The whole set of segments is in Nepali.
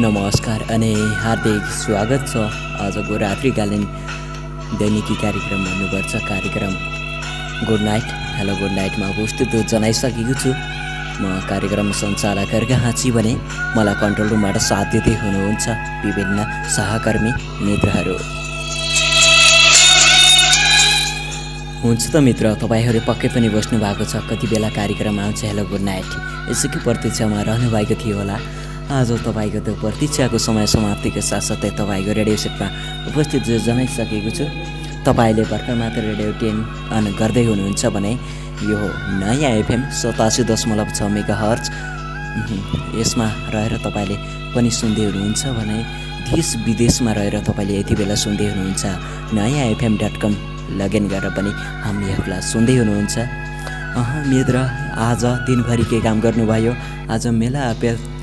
नमस्कार अनि हार्दिक स्वागत छ। आजको रात्रिकालीन दैनिकी कार्यक्रम भन्नुपर्छ। कार्यक्रम गुड नाइट। हेलो गुड नाइटमा उपस्थित जनाइसकेको छु। म कार्यक्रम सञ्चालक हाँची भने मलाई कन्ट्रोल रुमबाट साथ दिँदै हुनुहुन्छ विभिन्न सहकर्मी मित्रहरू। हुन्छ त मित्र तपाईँहरू पक्कै पनि बस्नु भएको छ। कति बेला कार्यक्रम आउँछ? Hello good night. यसैको प्रतीक्षामा रहनुभएको थियो होला। आज तपाईँको त्यो प्रतीक्षाको समय समाप्तिको साथसाथै तपाईँको रेडियो सेटमा उपस्थित जो जनाइसकेको छु। तपाईँले भर्खर मात्र रेडियो टेन अन गर्दै हुनुहुन्छ भने यो नयाँ एफएम सतासी दशमलव छ मेगा हर्च यसमा रहेर तपाईँले पनि सुन्दै हुनुहुन्छ भने देश विदेशमा रहेर तपाईँले यति बेला सुन्दै हुनुहुन्छ। नयाँ एफएम डट कम लगइन गरेर पनि हामीहरूलाई सुन्दै हुनुहुन्छ। मित्र आज दिनभरि के काम गर्नुभयो। आज मेला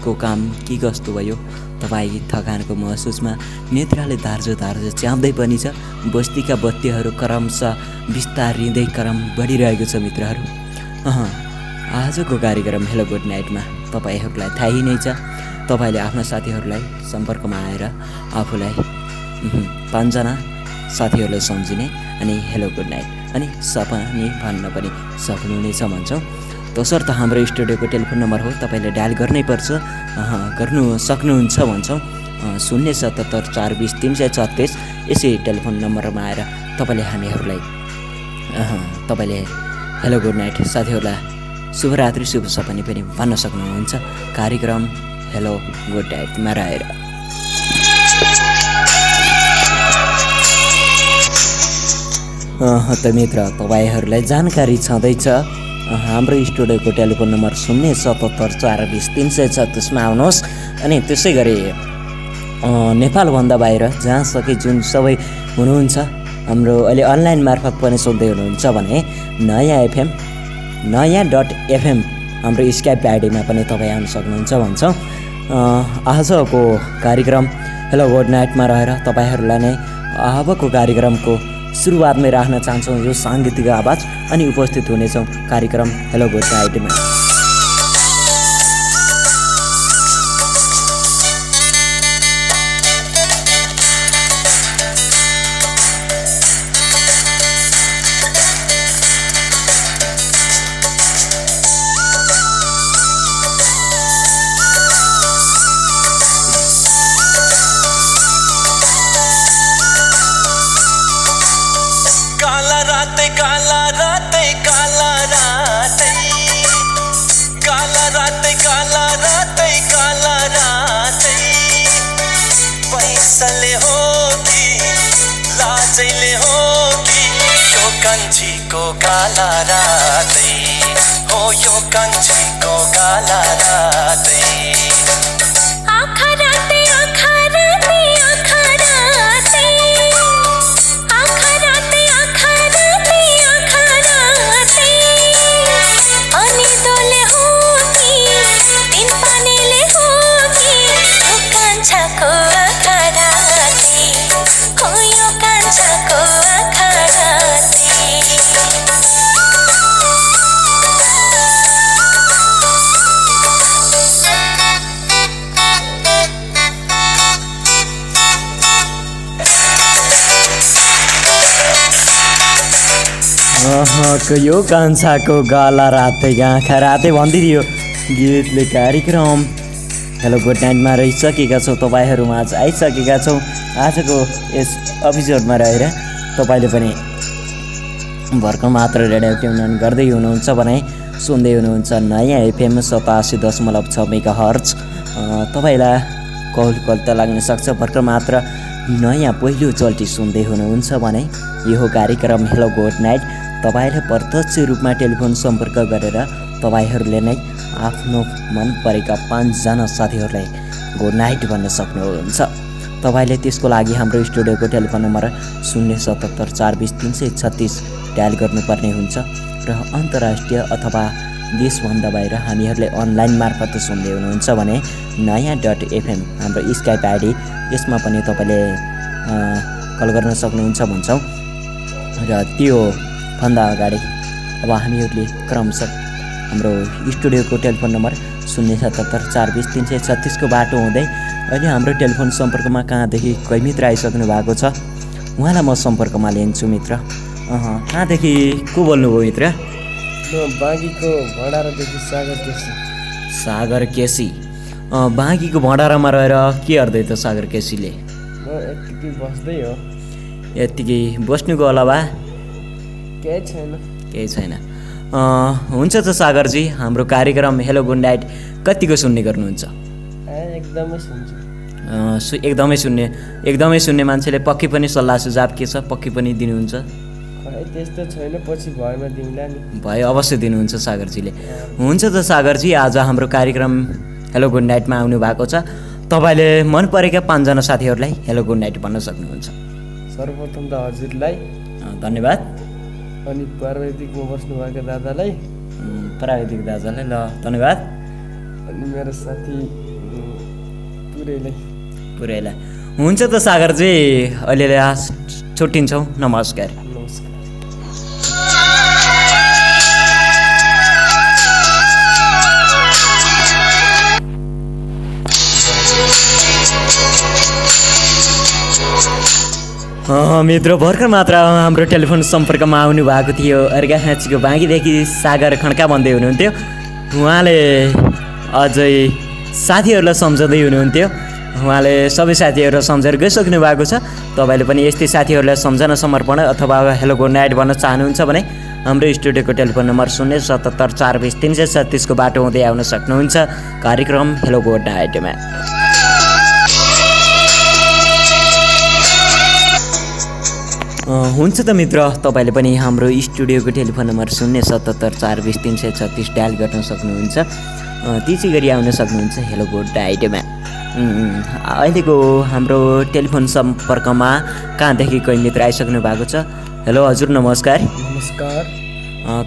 को काम के कस्तो भयो? तपाईँ थकानको महसुसमा नेत्राले धार्जो धार्जो च्याउँदै पनि छ। बस्तीका बत्तीहरू क्रमशः बिस्तारिँदै क्रम बढिरहेको छ मित्रहरू। आजको कार्यक्रम हेलो गुड नाइटमा तपाईँहरूलाई थाहै नै छ। तपाईँले आफ्ना साथीहरूलाई सम्पर्कमा आएर आफूलाई पाँचजना साथीहरूलाई सम्झिने अनि हेलो गुड नाइट अनि सपनी भन्न पनि सक्नुहुनेछ भन्छौँ। तसर्थ हाम्रो स्टुडियोको टेलिफोन नम्बर हो तपाईँले डायल गर्नै पर्छ। गर्नु सक्नुहुन्छ भन्छौँ। शून्य सतहत्तर चार बिस तिन सय छत्तिस। यसै टेलिफोन नम्बरमा आएर तपाईँले हामीहरूलाई तपाईँले हेलो गुड नाइट साथीहरूलाई शुभरात्रि शुभ सपनी पनि भन्न सक्नुहुन्छ। कार्यक्रम हेलो गुड नाइटमा रहेर। त मित्र तपाईँहरूलाई जानकारी छँदैछ। हाम्रो स्टुडियोको टेलिफोन नम्बर शून्य सतहत्तर चार बिस तिन सय छत्तिसमा आउनुहोस्। अनि त्यसै गरी नेपालभन्दा बाहिर जहाँ सके जुन सबै हुनुहुन्छ हाम्रो अहिले अनलाइन मार्फत पनि सुन्दै हुनुहुन्छ भने नयाँ एफएम नयाँ डट एफएम हाम्रो स्काइप आइडीमा पनि तपाईँ आउन सक्नुहुन्छ भन्छौँ। आजको कार्यक्रम हेलो गुड नाइटमा रहेर तपाईँहरूलाई नै अबको कार्यक्रमको सुरुवातमै राख्न चाहन्छौँ यो साङ्गीतिक आवाज अनि उपस्थित हुनेछौँ कार्यक्रम हेलो गुड नाइटमा यो कान्छाको गला रातै आँखा रातै भनिदियो गीतले कार्यक्रम। हेलो गुड नाइटमा रहिसकेका छौँ। तपाईँहरूमा आज आइसकेका छौँ। आजको यस एपिसोडमा रहेर तपाईँले पनि भर्खर मात्र रेडियो ट्युन गर्दै हुनुहुन्छ भने सुन्दै हुनुहुन्छ नयाँ एफएम सतासी दशमलव छ मेगा हर्च तपाईँलाई कौल कल त लाग्न सक्छ। भर्खर मात्र नयाँ पहिलोचोटि सुन्दै हुनुहुन्छ भने यो कार्यक्रम हेलो गुड नाइट। तपाईँले प्रत्यक्ष रूपमा टेलिफोन सम्पर्क गरेर तपाईँहरूले नै आफ्नो मन परेका पाँचजना साथीहरूलाई गुड नाइट भन्न सक्नुहुन्छ। तपाईँले त्यसको लागि हाम्रो स्टुडियोको टेलिफोन नम्बर शून्य सतहत्तर चार बिस तिन सय छत्तिस डायल गर्नुपर्ने हुन्छ र अन्तर्राष्ट्रिय अथवा देशभन्दा बाहिर हामीहरूले अनलाइन मार्फत सुन्दै हुनुहुन्छ भने नयाँ डट एफएम हाम्रो स्काइप आइडी यसमा पनि तपाईँले कल गर्न सक्नुहुन्छ भन्छौँ। र त्यो भन्दा अगाडि अब हामीहरूले क्रमशः हाम्रो स्टुडियोको टेलिफोन नम्बर शून्य सतहत्तर चार बिस तिन सय छत्तिसको बाटो हुँदै अहिले हाम्रो टेलिफोन सम्पर्कमा कहाँदेखि कोही मित्र आइसक्नु भएको छ? उहाँलाई म सम्पर्कमा लिन्छु मित्र। कहाँदेखि को बोल्नुभयो मित्र? बाँकीको भण्डारादेखि सागर केसी। सागर केसी। बाँकीको भँडारामा रहेर के गर्दै त सागर केसीले? यत्तिकै बस्दै हो। यत्तिकै बस्नुको अलावा केही छैन। केही छैन। हुन्छ त सागरजी हाम्रो कार्यक्रम हेलो गुड नाइट कतिको सुन्ने गर्नुहुन्छ? एकदमै सुन्छु। सु एकदमै सुन्ने एकदमै सुन्ने मान्छेले पक्कै पनि सल्लाह सुझाव के छ? पक्कै पनि दिनुहुन्छ? खै त्यस्तो छैन पछि भएमा दिउँला नि। भए अवश्य दिनुहुन्छ सागरजीले। हुन्छ त सागरजी आज हाम्रो कार्यक्रम हेलो गुड नाइटमा आउनु भएको छ। तपाईँले मन परेका पाँचजना साथीहरूलाई हेलो गुड नाइट भन्न सक्नुहुन्छ। सर्वप्रथम त हजुरलाई। धन्यवाद। अनि प्राविधिकमा बस्नुभएको दादालाई। प्राविधिक दाजुलाई ल धन्यवाद। अनि मेरो साथी पुरैलाई। पुरैलाई। हुन्छ त सागरजी अहिले छुट्टिन्छौँ। नमस्कार। मित्र भर्खर मात्र हाम्रो टेलिफोन सम्पर्कमा आउनु भएको थियो। अर्घाखाँचीको बाँकीदेखि सागर खड्का भन्दै हुनुहुन्थ्यो। उहाँले अझै साथीहरूलाई सम्झाउँदै हुनुहुन्थ्यो। उहाँले सबै साथीहरूलाई सम्झेर गइसक्नु भएको छ। तपाईँले पनि यस्तै साथीहरूलाई सम्झना समर्पण अथवा हेलो गुड नाइट भन्न चाहनुहुन्छ भने हाम्रो स्टुडियोको टेलिफोन नम्बर शून्य सतहत्तर चार बिस तिन सय छत्तिसको बाटो हुँदै आउन सक्नुहुन्छ। कार्यक्रम हेलो गुड नाइटमा हुन्छ त मित्र तपाईँले पनि हाम्रो स्टुडियोको टेलिफोन नम्बर शून्य सतहत्तर चार बिस तिन सय छत्तिस डायल गर्न सक्नुहुन्छ। त्यसै गरी आउन सक्नुहुन्छ। हेलो गुड उम्, अहिलेको हाम्रो टेलिफोन सम्पर्कमा कहाँदेखि कोही मित्र आइसक्नु भएको छ? हेलो हजुर नमस्कार। नमस्कार।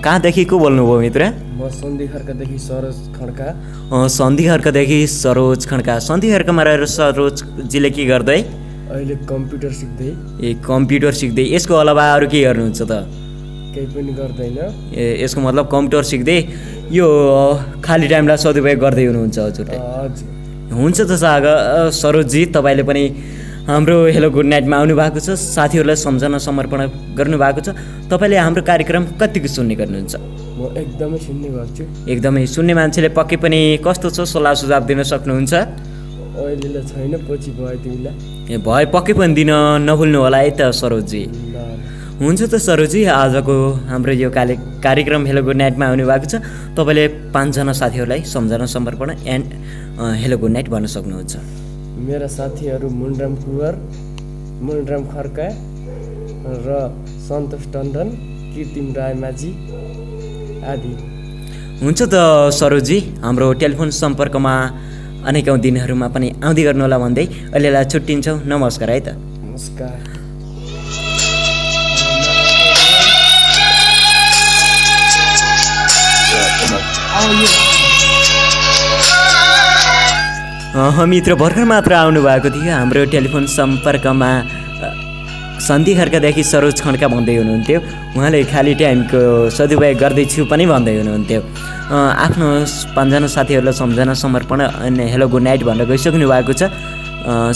कहाँदेखि को बोल्नुभयो मित्र? म सन्धि खड्कादेखि सरोज खड्का। सन्धि खड्कादेखि सरोज खड्का। सन्धि खड्कामा रहेर सरोजजीले के गर्दै? अहिले कम्प्युटर सिक्दै? ए कम्प्युटर सिक्दै। यसको अलावा अरू के गर्नुहुन्छ त? केही पनि गर्दैन। ए यसको मतलब कम्प्युटर सिक्दै। यो खाली टाइमलाई सदुपयोग गर्दै हुनुहुन्छ हजुरले हजुर। हुन्छ त सागर अ, सरोजजी तपाईँले पनि हाम्रो हेलो गुड नाइटमा आउनु भएको छ। साथीहरूलाई सम्झना समर्पण गर्नुभएको छ। तपाईँले हाम्रो कार्यक्रम कतिको सुन्ने गर्नुहुन्छ? म एकदमै सुन्ने गर्छु। एकदमै सुन्ने मान्छेले पक्कै पनि कस्तो छ सल्लाह सुझाव दिन सक्नुहुन्छ? अहिले छैन पछि भयो तिमीलाई। ए भए पक्कै पनि दिन नभुल्नु होला है त सरोजजी। ल। हुन्छ त सरोजी आजको हाम्रो यो काले कार्यक्रम हेलो गुड नाइटमा आउनु भएको छ। तपाईँले पाँचजना साथीहरूलाई सम्झना समर्पण एन्ड हेलो गुड नाइट भन्न सक्नुहुन्छ। मेरा साथीहरू मुनराम कुवर मुनराम खड्का र सन्तोष टन्डन कृत्रिम राय माझी आदि। हुन्छ त सरोजी हाम्रो टेलिफोन सम्पर्कमा अनेकौँ दिनहरूमा पनि आउँदै गर्नुहोला भन्दै अहिलेलाई छुट्टिन्छौँ। नमस्कार है त। नमस्कार। मित्र भर्खर मात्र आउनुभएको थियो हाम्रो टेलिफोन सम्पर्कमा। सन्धि खड्कादेखि सरोज खड्का भन्दै हुनुहुन्थ्यो। उहाँले खाली टाइमको सदुपयोग गर्दैछु पनि भन्दै हुनुहुन्थ्यो। आफ्नो पाँचजना साथीहरूलाई सम्झना समर्पण अनि हेलो गुड नाइट भनेर गइसक्नु भएको छ।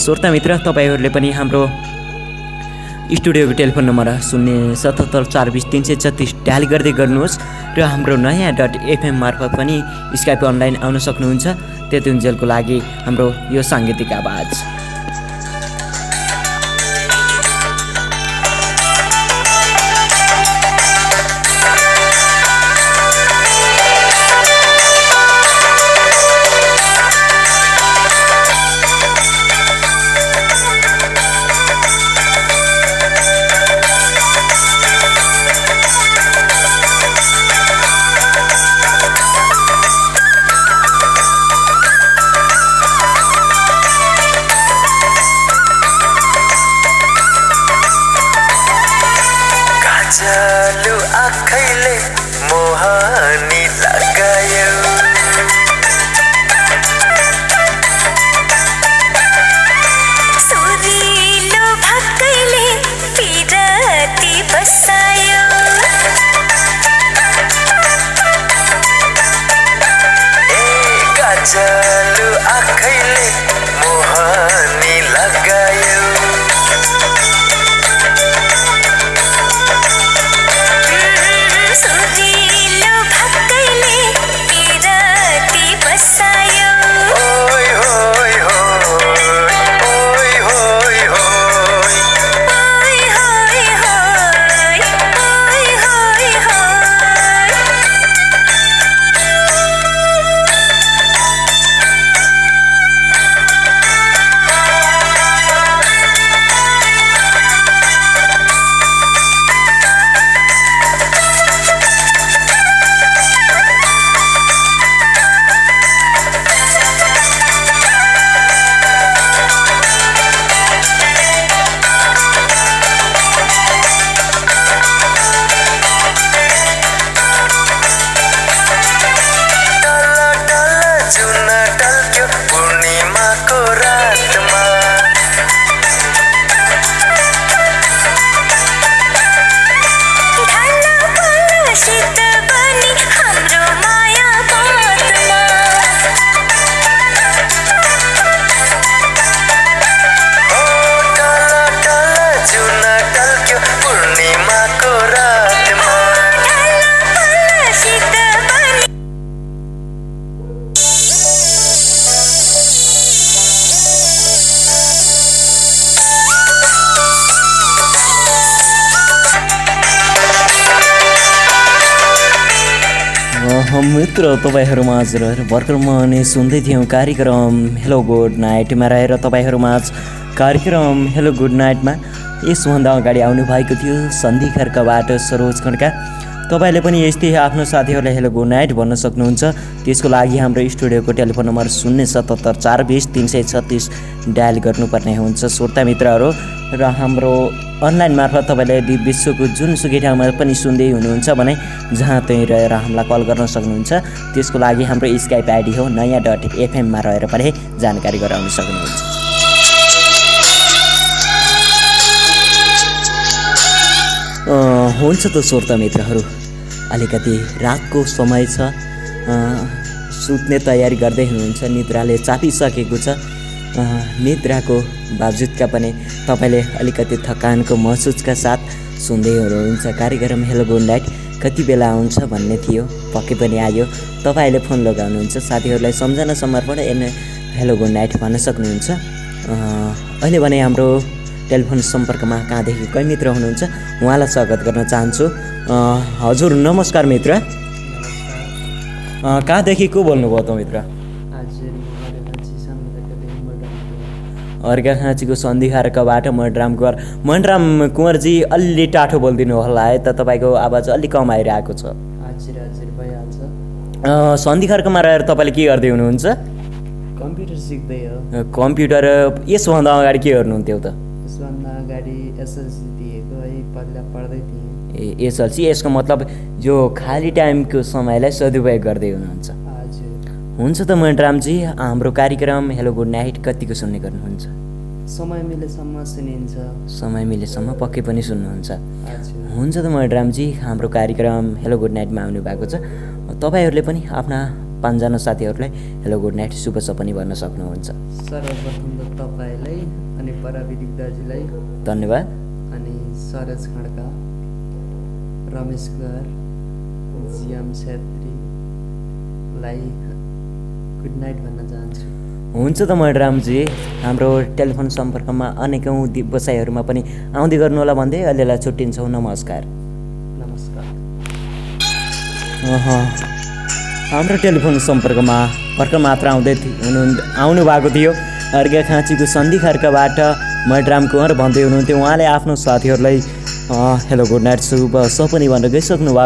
श्रोता मित्र तपाईँहरूले पनि हाम्रो स्टुडियोको टेलिफोन नम्बर शून्य सतहत्तर चार बिस तिन सय छत्तिस डायल गर्दै गर्नुहोस् र हाम्रो नयाँ डट एफएम मार्फत पनि स्काइप अनलाइन आउन सक्नुहुन्छ। त्यतिन्जेलको लागि हाम्रो यो साङ्गीतिक आवाज। मित्र तपाईँहरूमाझ रहेर भर्खरमा नै सुन्दै थियौँ कार्यक्रम हेलो गुड नाइटमा रहेर तपाईँहरूमाझ कार्यक्रम हेलो गुड नाइटमा यसभन्दा अगाडि आउनुभएको थियो सन्धि खर्कबाट सरोज खड्का तपाईँले पनि यस्तै आफ्नो साथीहरूलाई हेलो गुड नाइट भन्न सक्नुहुन्छ। त्यसको लागि हाम्रो स्टुडियोको टेलिफोन नम्बर शून्य सतहत्तर चार बिस तिन सय छत्तिस डायल गर्नुपर्ने हुन्छ। श्रोता मित्रहरू र हाम्रो अनलाइन मार्फत तपाईँले विश्वको जुनसुकै ठाउँमा पनि सुन्दै हुनुहुन्छ भने जहाँ त्यहीँ रहेर हामीलाई कल गर्न सक्नुहुन्छ। त्यसको लागि हाम्रो स्काइप आइडी हो नयाँ डट एफएममा रहेर पनि जानकारी गराउन सक्नुहुन्छ। हुन्छ त श्रोता मित्रहरू। अलिकति रातको समय छ। सुत्ने तयारी गर्दै हुनुहुन्छ। निद्राले चापिसकेको छ। निद्राको बावजुदका पनि तपाईँले अलिकति थकानको महसुसका साथ सुन्दै हुनुहुन्छ। कार्यक्रम हेलो गुड नाइट कति बेला आउँछ भन्ने थियो पक्कै पनि आयो। तपाईँहरूले फोन लगाउनुहुन्छ। साथीहरूलाई सम्झना समर्पण एन हेलो गुड नाइट भन्न सक्नुहुन्छ। अहिले भने हाम्रो टेलिफोन सम्पर्कमा कहाँदेखि कोही मित्र हुनुहुन्छ? उहाँलाई स्वागत गर्न चाहन्छु। हजुर नमस्कार मित्र। कहाँदेखि को बोल्नुभयो त मित्र? अर्घाखाँचीको सन्धिखारकाबाट मणिराम कुँवर मणिराम कुँवरजी अलि टाठो बोलिदिनु होला है त तपाईँको आवाज अलिक कम आइरहेको छ। हजुर हजुर भइहाल्छ अ, सन्धिखारकामा रहेर तपाईँले के गर्दै हुनुहुन्छ? कम्प्युटर सिक्दै हो। कम्प्युटर यसभन्दा अगाडि के गर्नुहुन्थ्यो त? यसभन्दा अगाडि एसएलसी दिएको है पहिला पढ्दै थिएँ। ए एसएलसी यसको मतलब यो खाली टाइमको समयलाई सदुपयोग गर्दै हुनुहुन्छ। हजुर। हुन्छ त मणिरामजी हाम्रो कार्यक्रम हेलो गुड नाइट कतिको सुन्ने गर्नुहुन्छ? समय मिलेसम्म सुनिन्छ। समय मिलेसम्म पक्कै पनि सुन्नुहुन्छ। हुन्छ त मैडरामजी हाम्रो कार्यक्रम हेलो गुड नाइटमा आउनु भएको छ। तपाईँहरूले पनि आफ्ना पाँचजना साथीहरूलाई हेलो गुड नाइट शुभ सपनी भन्न सक्नुहुन्छ। सर्वप्रथम त तपाईँलाई अनि पराविदिक दाजुलाई धन्यवाद। अनि सरोज खड्का रमेश कुमार जिएम छेत्रीलाई गुड नाइट भन्न चाहन्छु। हुन्छ त मैडरामजी हाम्रो टेलिफोन सम्पर्कमा अनेकौँ बसाइहरूमा पनि आउँदै गर्नुहोला भन्दै अहिलेलाई छुट्टिन्छौँ। नमस्कार। नमस्कार। हाम्रो टेलिफोन सम्पर्कमा भर्खर मात्र आउँदै हुनु आउनु भएको थियो। अर्घाखाँचीको सन्धि खर्कबाट मैडराम कुँवर भन्दै हुनुहुन्थ्यो। उहाँले आफ्नो साथीहरूलाई हेलो गुड नाइट शुभ सपनी भनेर गइसक्नु भएको